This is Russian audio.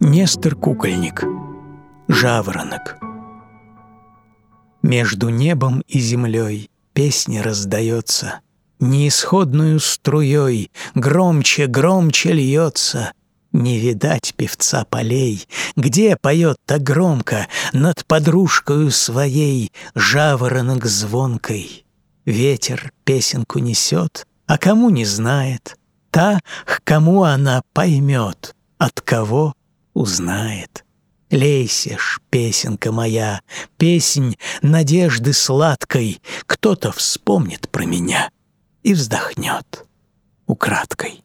Нестор Кукольник. Жаворонок. Между небом и землей песня раздается, Неисходную струей громче, громче льется. Не видать певца полей, где поет так громко Над подружкою своей жаворонок звонкой. Ветер песенку несет, а кому не знает, Та, к кому она поймет, от кого узнает. Лейся ж, песенка моя, песнь надежды сладкой, Кто-то вспомнит про меня и вздохнет украдкой.